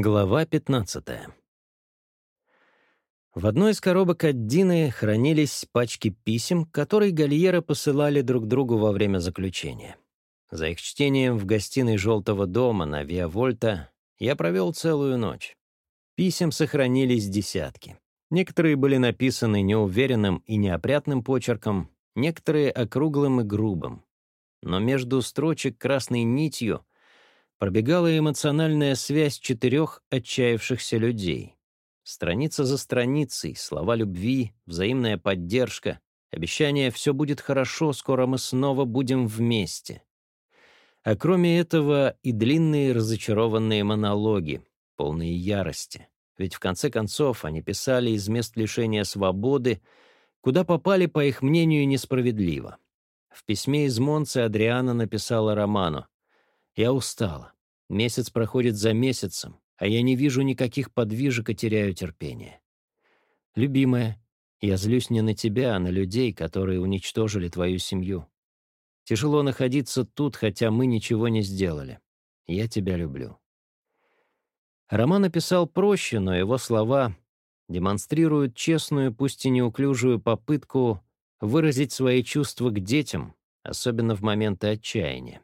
Глава 15. В одной из коробок от Дины хранились пачки писем, которые Гальера посылали друг другу во время заключения. За их чтением в гостиной «Желтого дома» на Виавольта я провел целую ночь. Писем сохранились десятки. Некоторые были написаны неуверенным и неопрятным почерком, некоторые — округлым и грубым. Но между строчек красной нитью пробегала эмоциональная связь четырех отчаявшихся людей. Страница за страницей, слова любви, взаимная поддержка, обещание «все будет хорошо, скоро мы снова будем вместе». А кроме этого и длинные разочарованные монологи, полные ярости. Ведь в конце концов они писали из мест лишения свободы, куда попали, по их мнению, несправедливо. В письме из Монце Адриана написала Роману я устала. Месяц проходит за месяцем, а я не вижу никаких подвижек и теряю терпение. Любимая, я злюсь не на тебя, а на людей, которые уничтожили твою семью. Тяжело находиться тут, хотя мы ничего не сделали. Я тебя люблю». Роман написал проще, но его слова демонстрируют честную, пусть и неуклюжую попытку выразить свои чувства к детям, особенно в моменты отчаяния.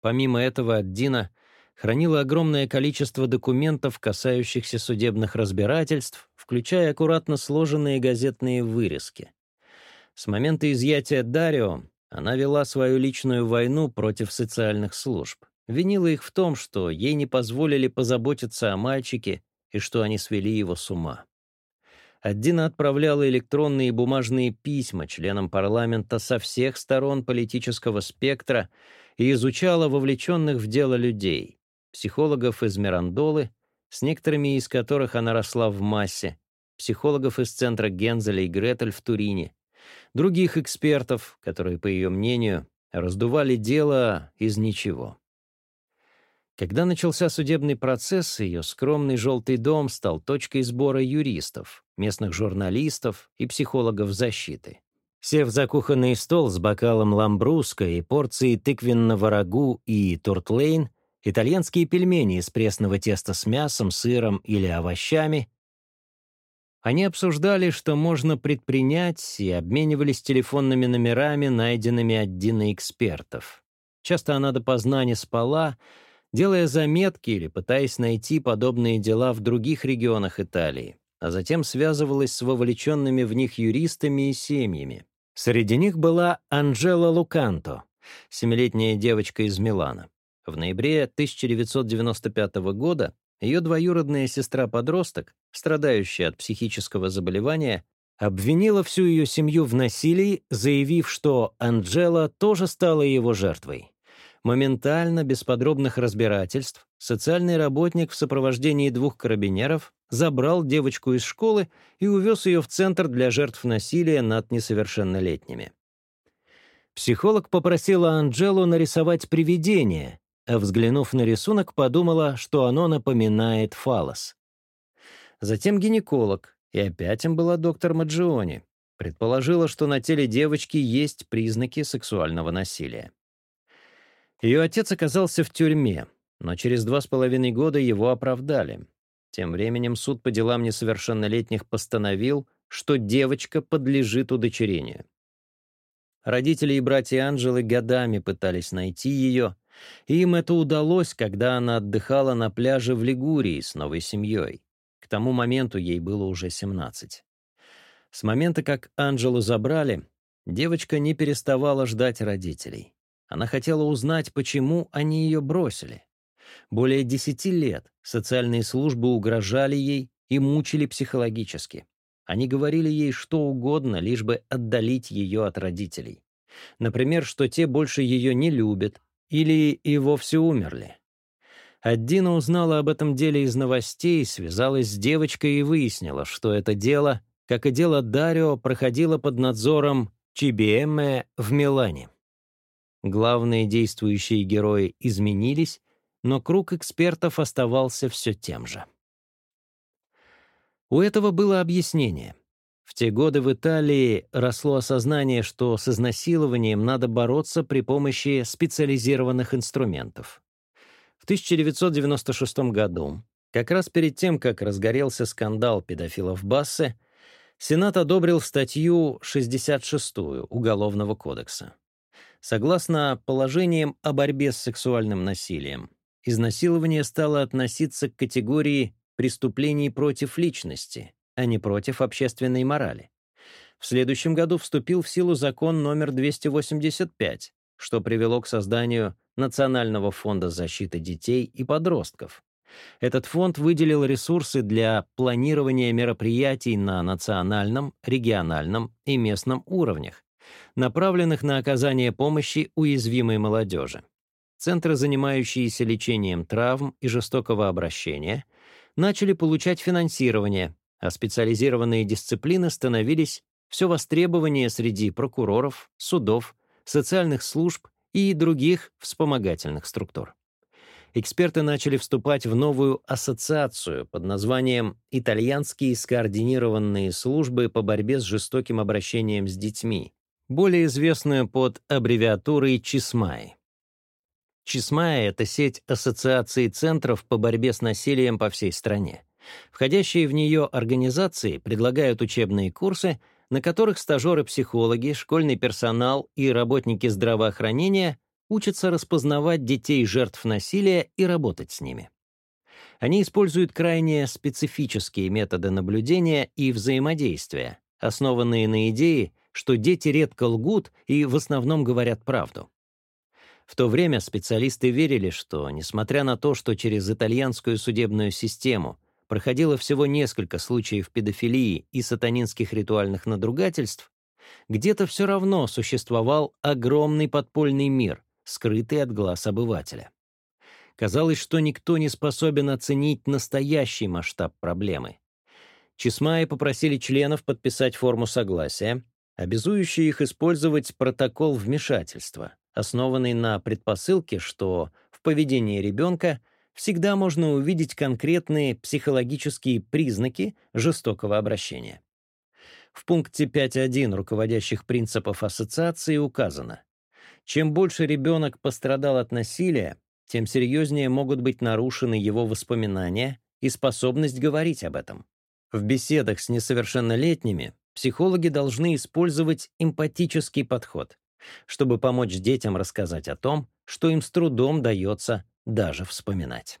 Помимо этого, Дина хранила огромное количество документов, касающихся судебных разбирательств, включая аккуратно сложенные газетные вырезки. С момента изъятия Дарио она вела свою личную войну против социальных служб, винила их в том, что ей не позволили позаботиться о мальчике и что они свели его с ума. Аддина отправляла электронные и бумажные письма членам парламента со всех сторон политического спектра и изучала вовлеченных в дело людей, психологов из Мирандолы, с некоторыми из которых она росла в массе, психологов из центра Гензеля и Гретель в Турине, других экспертов, которые, по ее мнению, раздували дело из ничего. Когда начался судебный процесс, ее скромный желтый дом стал точкой сбора юристов местных журналистов и психологов защиты. Сев за кухонный стол с бокалом ламбруска и порцией тыквенного рагу и туртлейн, итальянские пельмени из пресного теста с мясом, сыром или овощами, они обсуждали, что можно предпринять, и обменивались телефонными номерами, найденными от Дины экспертов. Часто она допоздна не спала, делая заметки или пытаясь найти подобные дела в других регионах Италии а затем связывалась с вовлеченными в них юристами и семьями. Среди них была Анжела Луканто, семилетняя девочка из Милана. В ноябре 1995 года ее двоюродная сестра-подросток, страдающая от психического заболевания, обвинила всю ее семью в насилии, заявив, что Анджела тоже стала его жертвой. Моментально, без подробных разбирательств, социальный работник в сопровождении двух карабинеров забрал девочку из школы и увез ее в Центр для жертв насилия над несовершеннолетними. Психолог попросила Анджелу нарисовать привидение, а взглянув на рисунок, подумала, что оно напоминает фалос. Затем гинеколог, и опять им была доктор Маджиони, предположила, что на теле девочки есть признаки сексуального насилия. Ее отец оказался в тюрьме, но через два с половиной года его оправдали. Тем временем суд по делам несовершеннолетних постановил, что девочка подлежит удочерению. Родители и братья Анжелы годами пытались найти ее, и им это удалось, когда она отдыхала на пляже в Лигурии с новой семьей. К тому моменту ей было уже 17. С момента, как Анжелу забрали, девочка не переставала ждать родителей. Она хотела узнать, почему они ее бросили. Более десяти лет социальные службы угрожали ей и мучили психологически. Они говорили ей что угодно, лишь бы отдалить ее от родителей. Например, что те больше ее не любят или и вовсе умерли. Аддина узнала об этом деле из новостей, связалась с девочкой и выяснила, что это дело, как и дело Дарио, проходило под надзором Чибиэмме в Милане. Главные действующие герои изменились, но круг экспертов оставался все тем же. У этого было объяснение. В те годы в Италии росло осознание, что с изнасилованием надо бороться при помощи специализированных инструментов. В 1996 году, как раз перед тем, как разгорелся скандал педофилов Бассе, Сенат одобрил статью 66 Уголовного кодекса согласно положениям о борьбе с сексуальным насилием, изнасилование стало относиться к категории преступлений против личности, а не против общественной морали. В следующем году вступил в силу закон номер 285, что привело к созданию Национального фонда защиты детей и подростков. Этот фонд выделил ресурсы для планирования мероприятий на национальном, региональном и местном уровнях, направленных на оказание помощи уязвимой молодежи. Центры, занимающиеся лечением травм и жестокого обращения, начали получать финансирование, а специализированные дисциплины становились все востребование среди прокуроров, судов, социальных служб и других вспомогательных структур. Эксперты начали вступать в новую ассоциацию под названием «Итальянские скоординированные службы по борьбе с жестоким обращением с детьми», более известную под аббревиатурой ЧИСМАИ. ЧИСМАИ — это сеть ассоциаций центров по борьбе с насилием по всей стране. Входящие в нее организации предлагают учебные курсы, на которых стажеры-психологи, школьный персонал и работники здравоохранения учатся распознавать детей жертв насилия и работать с ними. Они используют крайне специфические методы наблюдения и взаимодействия, основанные на идее, что дети редко лгут и в основном говорят правду. В то время специалисты верили, что, несмотря на то, что через итальянскую судебную систему проходило всего несколько случаев педофилии и сатанинских ритуальных надругательств, где-то все равно существовал огромный подпольный мир, скрытый от глаз обывателя. Казалось, что никто не способен оценить настоящий масштаб проблемы. Чесмаи попросили членов подписать форму согласия, обязующий их использовать протокол вмешательства, основанный на предпосылке, что в поведении ребенка всегда можно увидеть конкретные психологические признаки жестокого обращения. В пункте 5.1 руководящих принципов ассоциации указано, чем больше ребенок пострадал от насилия, тем серьезнее могут быть нарушены его воспоминания и способность говорить об этом. В беседах с несовершеннолетними Психологи должны использовать эмпатический подход, чтобы помочь детям рассказать о том, что им с трудом дается даже вспоминать.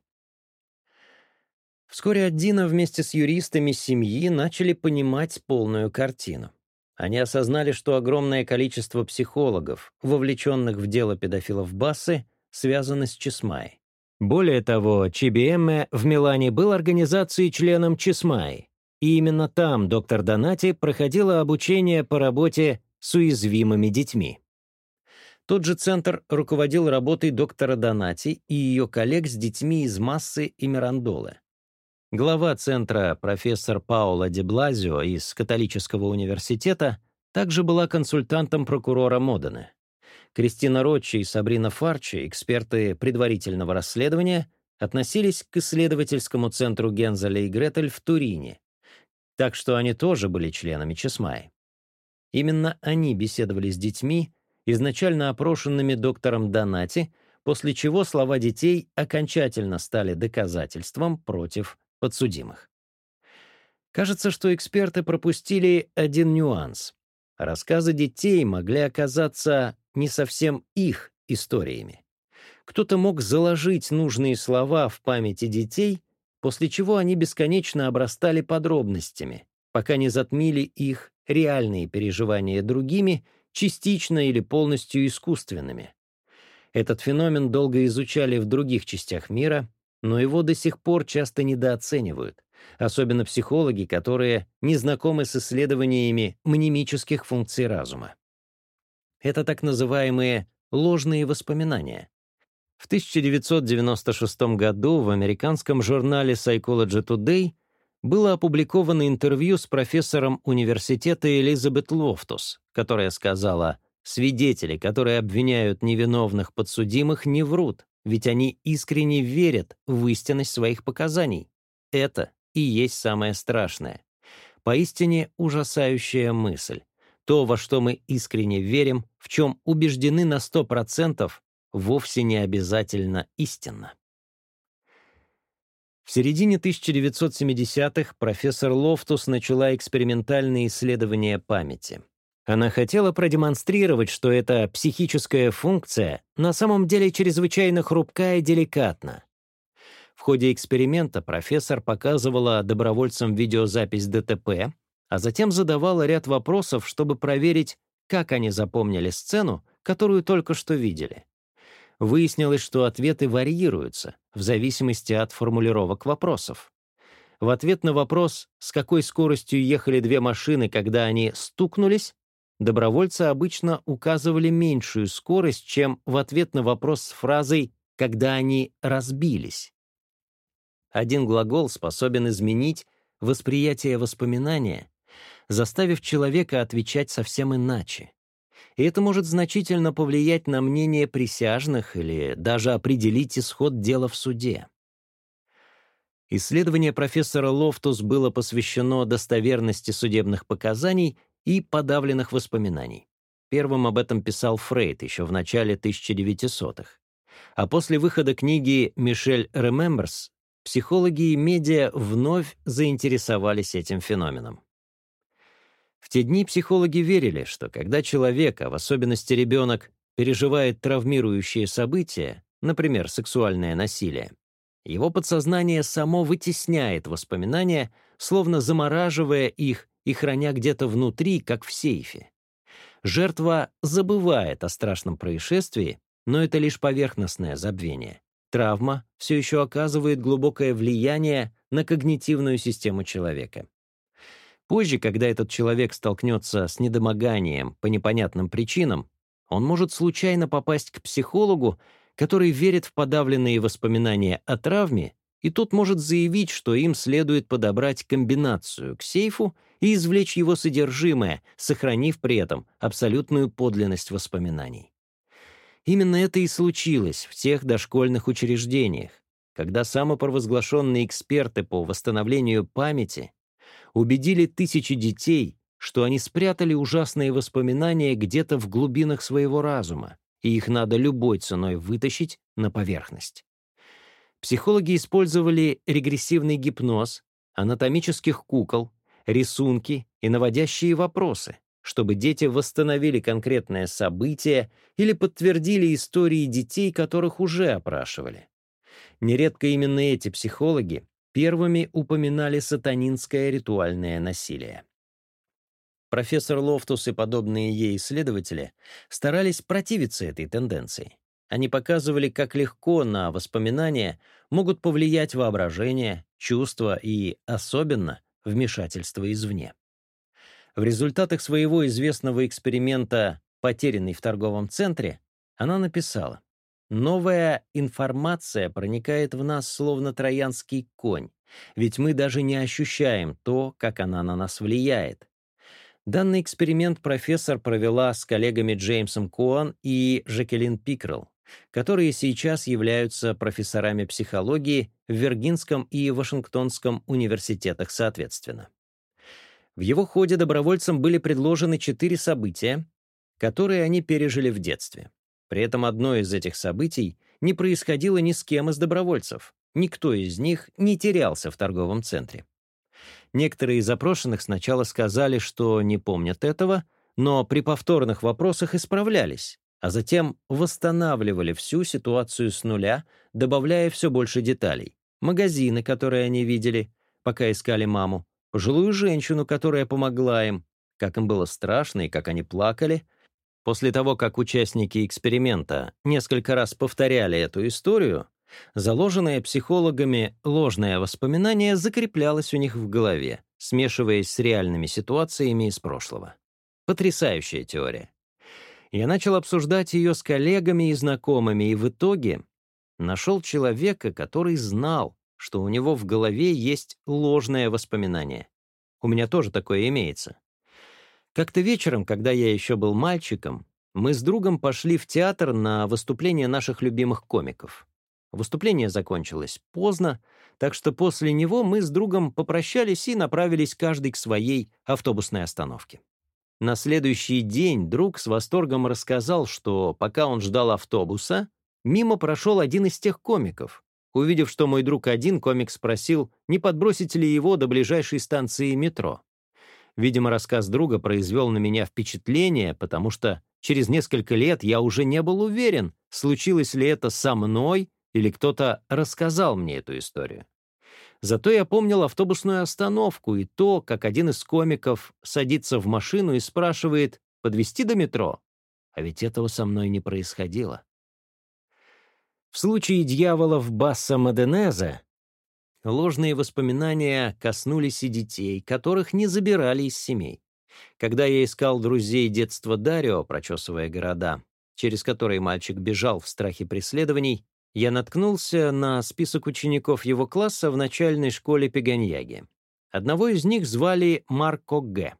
Вскоре Аддина вместе с юристами семьи начали понимать полную картину. Они осознали, что огромное количество психологов, вовлеченных в дело педофилов Бассы, связано с Чесмай. Более того, Чибиэмме в Милане был организацией членом Чесмай, и именно там доктор Донати проходила обучение по работе с уязвимыми детьми. Тот же центр руководил работой доктора Донати и ее коллег с детьми из массы и Мирандолы. Глава центра, профессор Паула Деблазио из Католического университета, также была консультантом прокурора Модены. Кристина Ротчи и Сабрина Фарчи, эксперты предварительного расследования, относились к исследовательскому центру Гензеля и Гретель в Турине, так что они тоже были членами Чесмай. Именно они беседовали с детьми, изначально опрошенными доктором Донати, после чего слова детей окончательно стали доказательством против подсудимых. Кажется, что эксперты пропустили один нюанс. Рассказы детей могли оказаться не совсем их историями. Кто-то мог заложить нужные слова в памяти детей после чего они бесконечно обрастали подробностями, пока не затмили их реальные переживания другими, частично или полностью искусственными. Этот феномен долго изучали в других частях мира, но его до сих пор часто недооценивают, особенно психологи, которые не знакомы с исследованиями мнемических функций разума. Это так называемые ложные воспоминания, в 1996 году в американском журнале Psychology Today было опубликовано интервью с профессором университета Элизабет Лофтус, которая сказала, «Свидетели, которые обвиняют невиновных подсудимых, не врут, ведь они искренне верят в истинность своих показаний. Это и есть самое страшное. Поистине ужасающая мысль. То, во что мы искренне верим, в чем убеждены на 100%, вовсе не обязательно истинна. В середине 1970-х профессор Лофтус начала экспериментальные исследования памяти. Она хотела продемонстрировать, что эта психическая функция на самом деле чрезвычайно хрупка и деликатна. В ходе эксперимента профессор показывала добровольцам видеозапись ДТП, а затем задавала ряд вопросов, чтобы проверить, как они запомнили сцену, которую только что видели. Выяснилось, что ответы варьируются в зависимости от формулировок вопросов. В ответ на вопрос, с какой скоростью ехали две машины, когда они стукнулись, добровольцы обычно указывали меньшую скорость, чем в ответ на вопрос с фразой «когда они разбились». Один глагол способен изменить восприятие воспоминания, заставив человека отвечать совсем иначе и это может значительно повлиять на мнение присяжных или даже определить исход дела в суде. Исследование профессора Лофтус было посвящено достоверности судебных показаний и подавленных воспоминаний. Первым об этом писал Фрейд еще в начале 1900-х. А после выхода книги «Мишель Ремемберс» психологи и медиа вновь заинтересовались этим феноменом. В те дни психологи верили, что когда человек, а в особенности ребенок, переживает травмирующее событие, например, сексуальное насилие, его подсознание само вытесняет воспоминания, словно замораживая их и храня где-то внутри, как в сейфе. Жертва забывает о страшном происшествии, но это лишь поверхностное забвение. Травма все еще оказывает глубокое влияние на когнитивную систему человека. Позже, когда этот человек столкнется с недомоганием по непонятным причинам, он может случайно попасть к психологу, который верит в подавленные воспоминания о травме, и тот может заявить, что им следует подобрать комбинацию к сейфу и извлечь его содержимое, сохранив при этом абсолютную подлинность воспоминаний. Именно это и случилось в тех дошкольных учреждениях, когда самопровозглашенные эксперты по восстановлению памяти убедили тысячи детей, что они спрятали ужасные воспоминания где-то в глубинах своего разума, и их надо любой ценой вытащить на поверхность. Психологи использовали регрессивный гипноз, анатомических кукол, рисунки и наводящие вопросы, чтобы дети восстановили конкретное событие или подтвердили истории детей, которых уже опрашивали. Нередко именно эти психологи первыми упоминали сатанинское ритуальное насилие. Профессор Лофтус и подобные ей исследователи старались противиться этой тенденции. Они показывали, как легко на воспоминания могут повлиять воображение, чувства и, особенно, вмешательство извне. В результатах своего известного эксперимента «Потерянный в торговом центре» она написала Новая информация проникает в нас, словно троянский конь, ведь мы даже не ощущаем то, как она на нас влияет. Данный эксперимент профессор провела с коллегами Джеймсом Коан и Жекелин Пикрелл, которые сейчас являются профессорами психологии в Виргинском и Вашингтонском университетах соответственно. В его ходе добровольцам были предложены четыре события, которые они пережили в детстве. При этом одно из этих событий не происходило ни с кем из добровольцев. Никто из них не терялся в торговом центре. Некоторые из опрошенных сначала сказали, что не помнят этого, но при повторных вопросах исправлялись, а затем восстанавливали всю ситуацию с нуля, добавляя все больше деталей. Магазины, которые они видели, пока искали маму, пожилую женщину, которая помогла им, как им было страшно и как они плакали — После того, как участники эксперимента несколько раз повторяли эту историю, заложенное психологами ложное воспоминание закреплялось у них в голове, смешиваясь с реальными ситуациями из прошлого. Потрясающая теория. Я начал обсуждать ее с коллегами и знакомыми, и в итоге нашел человека, который знал, что у него в голове есть ложное воспоминание. У меня тоже такое имеется. Как-то вечером, когда я еще был мальчиком, мы с другом пошли в театр на выступление наших любимых комиков. Выступление закончилось поздно, так что после него мы с другом попрощались и направились каждый к своей автобусной остановке. На следующий день друг с восторгом рассказал, что пока он ждал автобуса, мимо прошел один из тех комиков. Увидев, что мой друг один, комик спросил, не подбросить ли его до ближайшей станции метро. Видимо, рассказ друга произвел на меня впечатление, потому что через несколько лет я уже не был уверен, случилось ли это со мной или кто-то рассказал мне эту историю. Зато я помнил автобусную остановку и то, как один из комиков садится в машину и спрашивает подвести до метро. А ведь этого со мной не происходило. В случае дьявола в Басса Маденеза Ложные воспоминания коснулись и детей, которых не забирали из семей. Когда я искал друзей детства Дарио, прочесывая города, через которые мальчик бежал в страхе преследований, я наткнулся на список учеников его класса в начальной школе Пеганьяги. Одного из них звали Марко Г.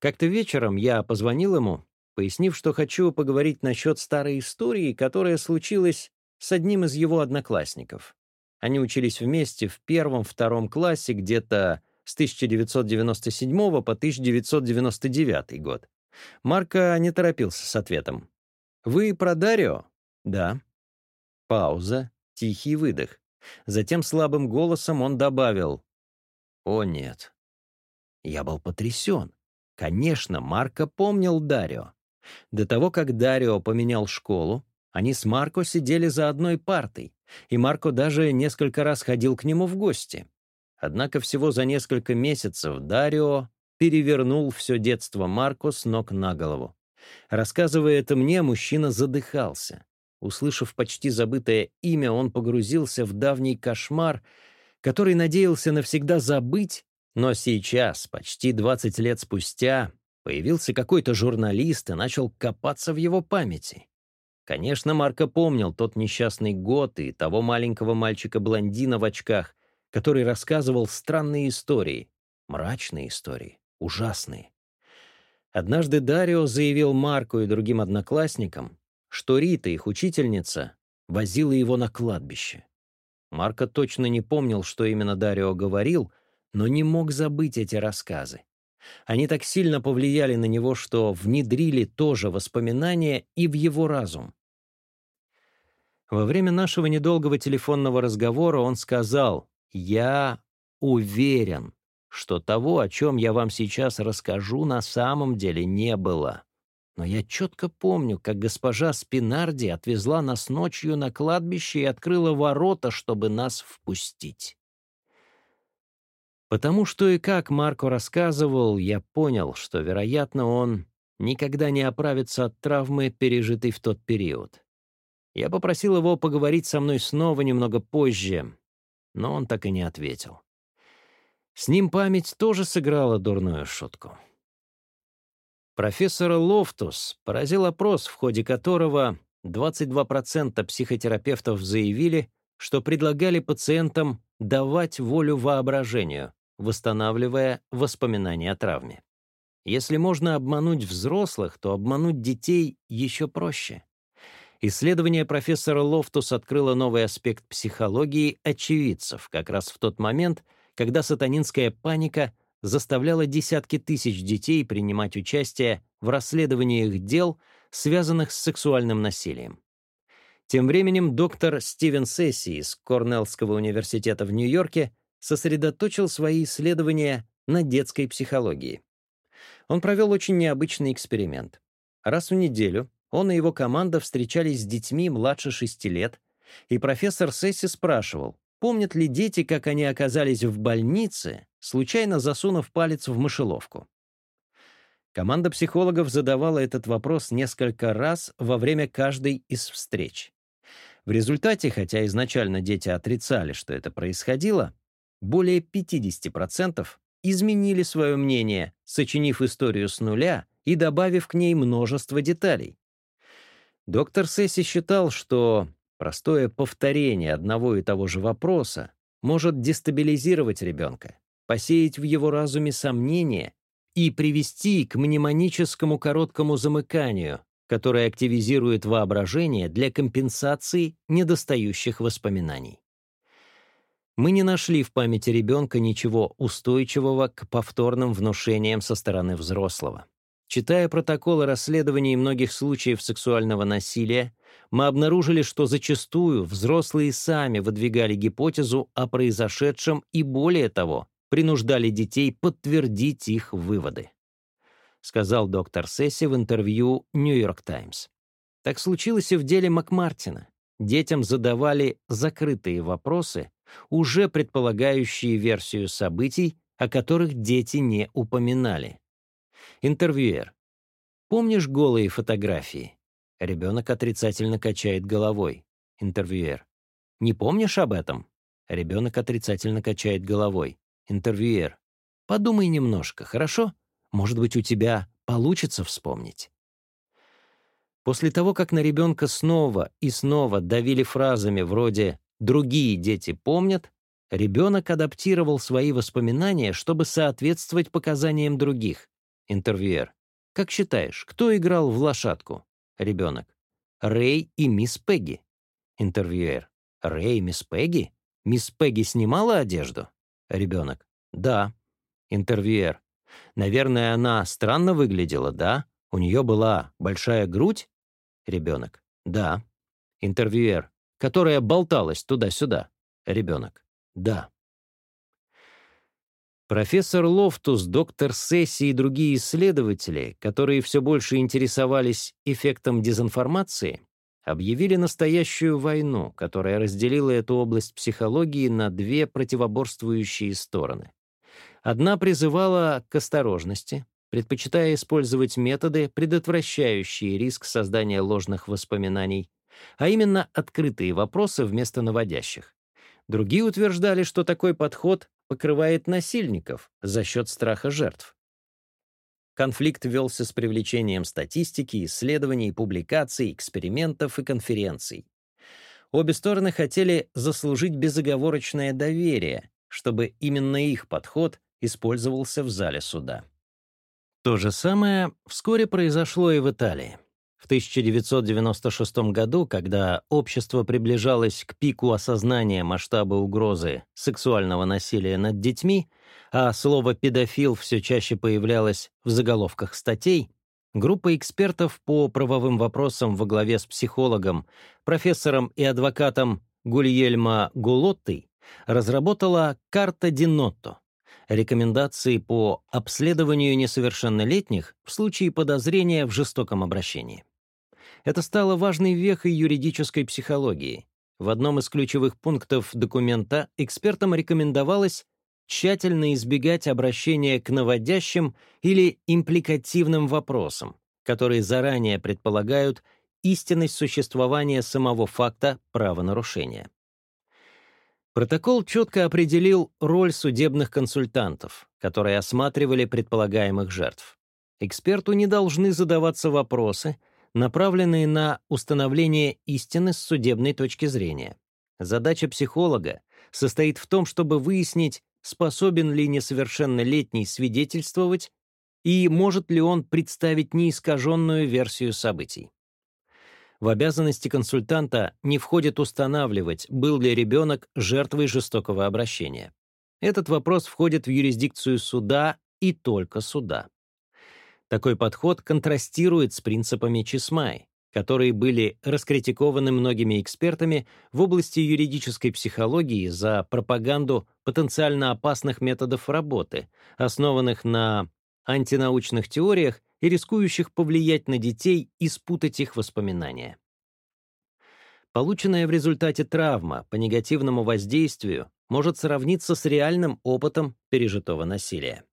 Как-то вечером я позвонил ему, пояснив, что хочу поговорить насчет старой истории, которая случилась с одним из его одноклассников. Они учились вместе в первом-втором классе где-то с 1997 по 1999 год. Марко не торопился с ответом. «Вы про Дарио?» «Да». Пауза, тихий выдох. Затем слабым голосом он добавил. «О, нет». Я был потрясен. Конечно, Марко помнил Дарио. До того, как Дарио поменял школу, они с Марко сидели за одной партой, и Марко даже несколько раз ходил к нему в гости. Однако всего за несколько месяцев Дарио перевернул все детство Марко с ног на голову. Рассказывая это мне, мужчина задыхался. Услышав почти забытое имя, он погрузился в давний кошмар, который надеялся навсегда забыть, но сейчас, почти 20 лет спустя, появился какой-то журналист и начал копаться в его памяти. Конечно, Марко помнил тот несчастный год и того маленького мальчика-блондина в очках, который рассказывал странные истории, мрачные истории, ужасные. Однажды Дарио заявил Марку и другим одноклассникам, что Рита, их учительница, возила его на кладбище. Марко точно не помнил, что именно Дарио говорил, но не мог забыть эти рассказы. Они так сильно повлияли на него, что внедрили тоже воспоминания и в его разум. Во время нашего недолгого телефонного разговора он сказал, «Я уверен, что того, о чем я вам сейчас расскажу, на самом деле не было. Но я четко помню, как госпожа Спинарди отвезла нас ночью на кладбище и открыла ворота, чтобы нас впустить». Потому что и как Марко рассказывал, я понял, что, вероятно, он никогда не оправится от травмы, пережитой в тот период. Я попросил его поговорить со мной снова немного позже, но он так и не ответил. С ним память тоже сыграла дурную шутку. Профессора Лофтус поразил опрос, в ходе которого 22% психотерапевтов заявили, что предлагали пациентам давать волю воображению, восстанавливая воспоминания о травме. Если можно обмануть взрослых, то обмануть детей еще проще. Исследование профессора Лофтус открыло новый аспект психологии очевидцев как раз в тот момент, когда сатанинская паника заставляла десятки тысяч детей принимать участие в расследовании их дел, связанных с сексуальным насилием. Тем временем доктор Стивен Сесси из Корнеллского университета в Нью-Йорке сосредоточил свои исследования на детской психологии. Он провел очень необычный эксперимент. Раз в неделю он и его команда встречались с детьми младше шести лет, и профессор Сесси спрашивал, помнят ли дети, как они оказались в больнице, случайно засунув палец в мышеловку. Команда психологов задавала этот вопрос несколько раз во время каждой из встреч. В результате, хотя изначально дети отрицали, что это происходило, более 50% изменили свое мнение, сочинив историю с нуля и добавив к ней множество деталей. Доктор Сесси считал, что простое повторение одного и того же вопроса может дестабилизировать ребенка, посеять в его разуме сомнения и привести к мнемоническому короткому замыканию, которое активизирует воображение для компенсации недостающих воспоминаний. Мы не нашли в памяти ребенка ничего устойчивого к повторным внушениям со стороны взрослого. Читая протоколы расследований многих случаев сексуального насилия, мы обнаружили, что зачастую взрослые сами выдвигали гипотезу о произошедшем и, более того, принуждали детей подтвердить их выводы. Сказал доктор Сесси в интервью «Нью-Йорк Таймс». Так случилось и в деле Макмартина. Детям задавали закрытые вопросы, уже предполагающие версию событий, о которых дети не упоминали. Интервьюер. Помнишь голые фотографии? Ребенок отрицательно качает головой. Интервьюер. Не помнишь об этом? Ребенок отрицательно качает головой. Интервьюер. Подумай немножко, хорошо? Может быть, у тебя получится вспомнить. После того, как на ребенка снова и снова давили фразами вроде «другие дети помнят», ребенок адаптировал свои воспоминания, чтобы соответствовать показаниям других. Интервьюер. Как считаешь, кто играл в лошадку? Ребенок. Рэй и мисс Пегги. Интервьюер. Рэй и мисс Пегги? Мисс Пегги снимала одежду? Ребенок. Да. Интервьюер. Наверное, она странно выглядела, да? У нее была большая грудь? Ребенок. Да. Интервьюер. Которая болталась туда-сюда. Ребенок. Да. Профессор Лофтус, доктор Сесси и другие исследователи, которые все больше интересовались эффектом дезинформации, объявили настоящую войну, которая разделила эту область психологии на две противоборствующие стороны. Одна призывала к осторожности, предпочитая использовать методы, предотвращающие риск создания ложных воспоминаний, а именно открытые вопросы вместо наводящих. Другие утверждали, что такой подход покрывает насильников за счет страха жертв. Конфликт велся с привлечением статистики, исследований, публикаций, экспериментов и конференций. Обе стороны хотели заслужить безоговорочное доверие, чтобы именно их подход использовался в зале суда. То же самое вскоре произошло и в Италии. В 1996 году, когда общество приближалось к пику осознания масштаба угрозы сексуального насилия над детьми, а слово «педофил» все чаще появлялось в заголовках статей, группа экспертов по правовым вопросам во главе с психологом, профессором и адвокатом Гульельма Гулоттой разработала «Карта Динотто» рекомендации по обследованию несовершеннолетних в случае подозрения в жестоком обращении. Это стало важной вехой юридической психологии. В одном из ключевых пунктов документа экспертам рекомендовалось тщательно избегать обращения к наводящим или импликативным вопросам, которые заранее предполагают истинность существования самого факта правонарушения. Протокол четко определил роль судебных консультантов, которые осматривали предполагаемых жертв. Эксперту не должны задаваться вопросы — направленные на установление истины с судебной точки зрения. Задача психолога состоит в том, чтобы выяснить, способен ли несовершеннолетний свидетельствовать и может ли он представить неискаженную версию событий. В обязанности консультанта не входит устанавливать, был ли ребенок жертвой жестокого обращения. Этот вопрос входит в юрисдикцию суда и только суда. Такой подход контрастирует с принципами Чесмай, которые были раскритикованы многими экспертами в области юридической психологии за пропаганду потенциально опасных методов работы, основанных на антинаучных теориях и рискующих повлиять на детей и спутать их воспоминания. Полученная в результате травма по негативному воздействию может сравниться с реальным опытом пережитого насилия.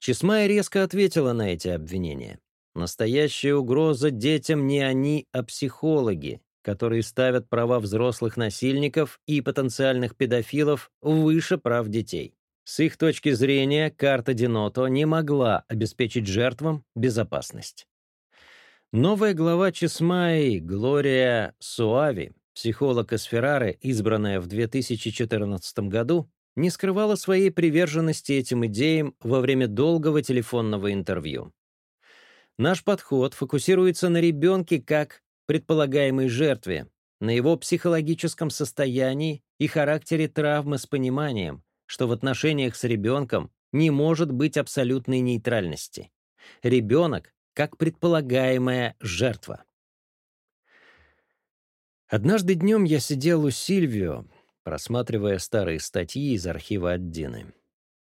Чесмая резко ответила на эти обвинения. Настоящая угроза детям не они, а психологи, которые ставят права взрослых насильников и потенциальных педофилов выше прав детей. С их точки зрения, карта Диното не могла обеспечить жертвам безопасность. Новая глава Чесмаи Глория Суави, психолог из Феррары, избранная в 2014 году, не скрывала своей приверженности этим идеям во время долгого телефонного интервью. Наш подход фокусируется на ребенке как предполагаемой жертве, на его психологическом состоянии и характере травмы с пониманием, что в отношениях с ребенком не может быть абсолютной нейтральности. Ребенок как предполагаемая жертва. Однажды днем я сидел у Сильвио, просматривая старые статьи из архива от Дины.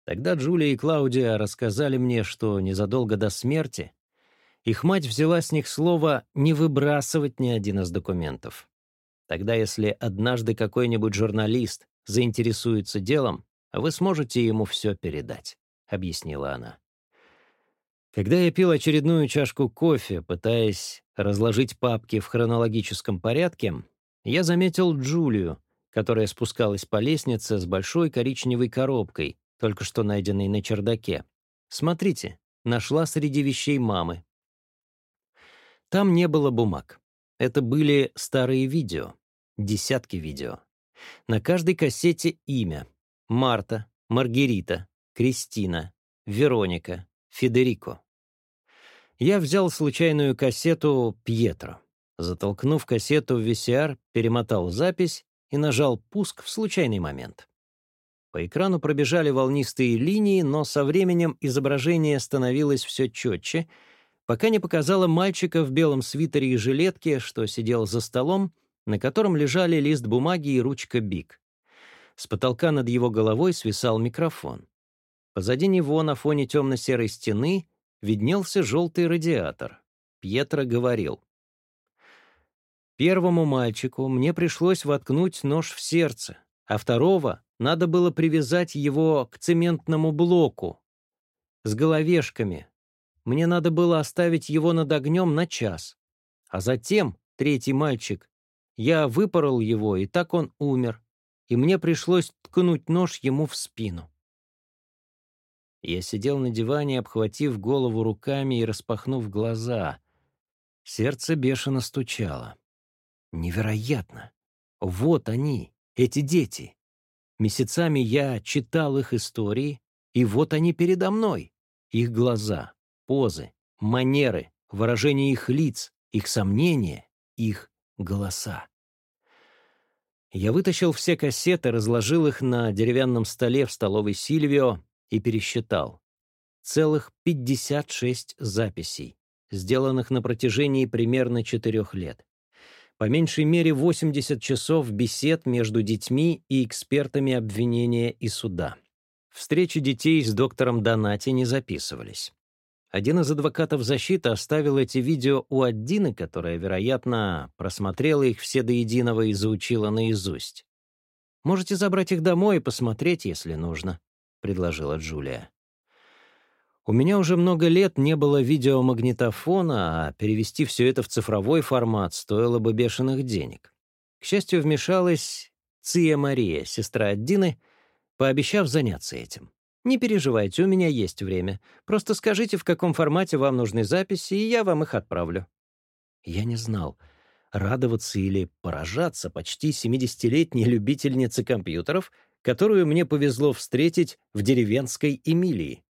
Тогда Джулия и Клаудия рассказали мне, что незадолго до смерти их мать взяла с них слово «не выбрасывать ни один из документов». Тогда, если однажды какой-нибудь журналист заинтересуется делом, вы сможете ему все передать, — объяснила она. Когда я пил очередную чашку кофе, пытаясь разложить папки в хронологическом порядке, я заметил Джулию, которая спускалась по лестнице с большой коричневой коробкой, только что найденной на чердаке. «Смотрите, нашла среди вещей мамы». Там не было бумаг. Это были старые видео, десятки видео. На каждой кассете имя. Марта, Маргарита, Кристина, Вероника, Федерико. Я взял случайную кассету «Пьетро». Затолкнув кассету в VCR, перемотал запись и нажал «пуск» в случайный момент. По экрану пробежали волнистые линии, но со временем изображение становилось все четче, пока не показало мальчика в белом свитере и жилетке, что сидел за столом, на котором лежали лист бумаги и ручка Биг. С потолка над его головой свисал микрофон. Позади него, на фоне темно-серой стены, виднелся желтый радиатор. Пьетро говорил. Первому мальчику мне пришлось воткнуть нож в сердце, а второго надо было привязать его к цементному блоку с головешками. Мне надо было оставить его над огнем на час. А затем третий мальчик, я выпорол его, и так он умер, и мне пришлось ткнуть нож ему в спину. Я сидел на диване, обхватив голову руками и распахнув глаза. Сердце бешено стучало. Невероятно! Вот они, эти дети. Месяцами я читал их истории, и вот они передо мной. Их глаза, позы, манеры, выражение их лиц, их сомнения, их голоса. Я вытащил все кассеты, разложил их на деревянном столе в столовой Сильвио и пересчитал. Целых 56 записей, сделанных на протяжении примерно четырех лет по меньшей мере 80 часов бесед между детьми и экспертами обвинения и суда. Встречи детей с доктором Донати не записывались. Один из адвокатов защиты оставил эти видео у Аддины, которая, вероятно, просмотрела их все до единого и заучила наизусть. «Можете забрать их домой и посмотреть, если нужно», — предложила Джулия. У меня уже много лет не было видеомагнитофона, а перевести все это в цифровой формат стоило бы бешеных денег. К счастью, вмешалась Ция Мария, сестра Дины, пообещав заняться этим. «Не переживайте, у меня есть время. Просто скажите, в каком формате вам нужны записи, и я вам их отправлю». Я не знал, радоваться или поражаться почти 70-летней любительнице компьютеров, которую мне повезло встретить в деревенской Эмилии.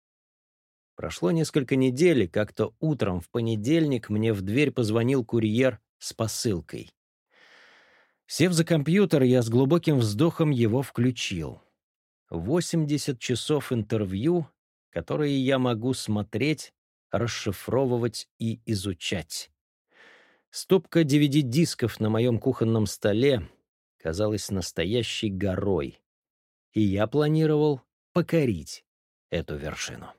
Прошло несколько недель, и как-то утром в понедельник мне в дверь позвонил курьер с посылкой. Сев за компьютер, я с глубоким вздохом его включил. 80 часов интервью, которые я могу смотреть, расшифровывать и изучать. Стопка DVD-дисков на моем кухонном столе казалась настоящей горой, и я планировал покорить эту вершину.